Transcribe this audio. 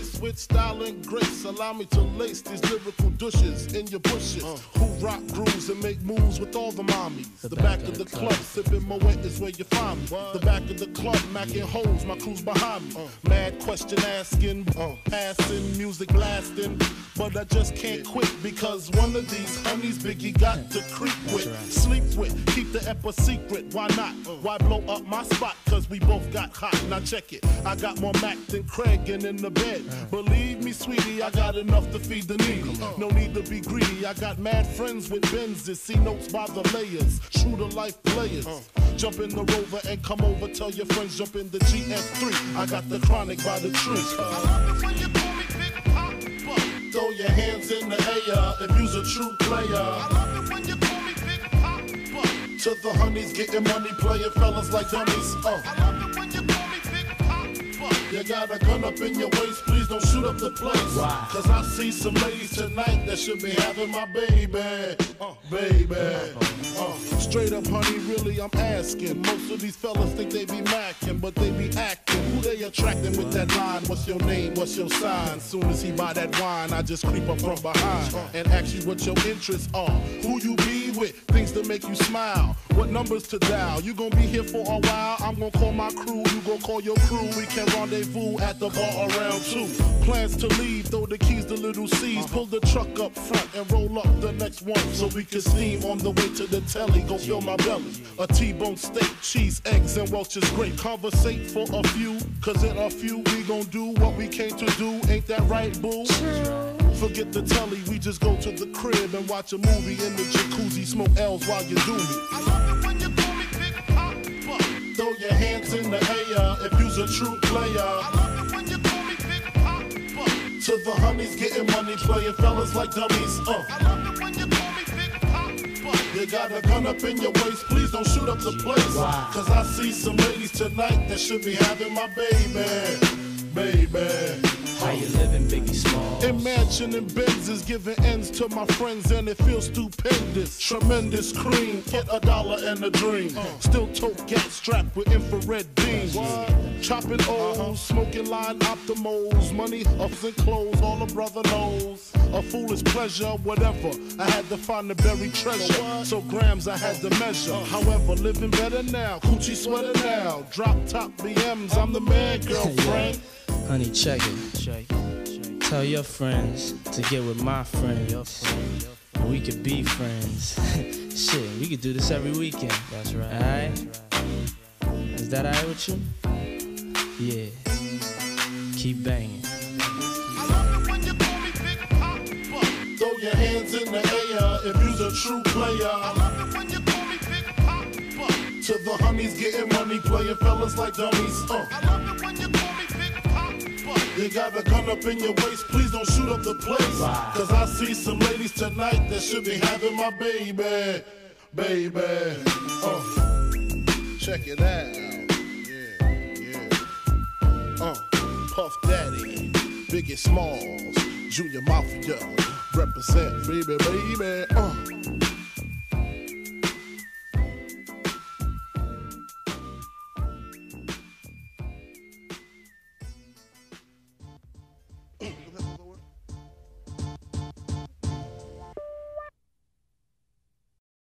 face with style and grace. Allow me to lace these lyrical douches in your bushes. Uh. Who rock grooves and make moves with all the mommies. The, back, of the club, sipping Moet is where you find me. The back of the club, macking holes, my crew's behind me. Uh. Mad question asking, uh. passing, music blasting. But I just can't quit because one of these honeys Biggie got to creep with, sleep with, keep the ep a secret. Why not? Why blow up my spot? Cause we both got hot. Now check it. I got more Mac than Craig and in the bed. Believe me, sweetie, I got enough to feed the needy. No need to be greedy. I got mad friends with Benzes. See notes by the layers. True to life players. Jump in the rover and come over. Tell your friends jump in the GS3. I got the chronic by the tree. Throw your hands in the air if you's a true player. I love it when you call me Big Poppa. To the honeys getting money, playing fellas like dummies. Uh. You got a gun up in your waist, please don't shoot up the place. Cause I see some ladies tonight that should be having my baby. Uh, baby. Uh, straight up, honey, really, I'm asking. Most of these fellas think they be macking, but they be acting. Who they attracting with that line? What's your name? What's your sign? Soon as he buy that wine, I just creep up from behind and ask you what your interests are. Who you be with? Things to make you smile. What numbers to dial? You gonna be here for a while? I'm gonna call my crew. You gonna call your crew. We can rendezvous at the bar around two. Plans to leave, throw the keys to Lil' Cease. Pull the truck up front and roll up the next one so we can steam on the way to the telly. Go fill my belly. A T-bone steak, cheese, eggs, and Welch's grape. Conversate for a few, cause in a few we gon' do what we came to do. Ain't that right, boo? Forget the telly, we just go to the crib and watch a movie in the jacuzzi. Smoke L's while you do me. I love it when you call me Big Poppa. Throw your hands in the air if you's a true player. I love it when you call me Big Poppa. To the honeys getting money, playing fellas like dummies. Uh. You got a gun up in your waist, please don't shoot up the place. Cause I see some ladies tonight that should be having my baby. Baby. Small? Imagining Benzes giving ends to my friends and it feels stupendous. Tremendous cream, get a dollar and a dream. Still tote gas strapped with infrared beams. Chopping O's, smoking line optimals, money, ups and clothes, all a brother knows. A foolish pleasure, whatever. I had to find the buried treasure. So grams I had to measure. However, living better now, coochie sweater now. Drop top BMs, I'm the man, girlfriend. Honey, check it. Tell your friends to get with my friends. And we could be friends. Shit, we could do this every weekend. That's right. Alright? Is that alright with you? Yeah. Keep banging. Throw your hands in the air if you's a true player. I love it when you call me pick a pop to the honeys getting money, playing fellas like dummies. Uh. You got a gun up in your waist, please don't shoot up the place. Cause I see some ladies tonight that should be having my baby. Baby. Uh. Check it out. Yeah, yeah. Uh. Puff Daddy, Biggie Smalls, Junior Mafia. Represent, baby, baby. Uh.